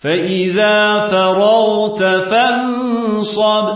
فإذا فرغت فانصب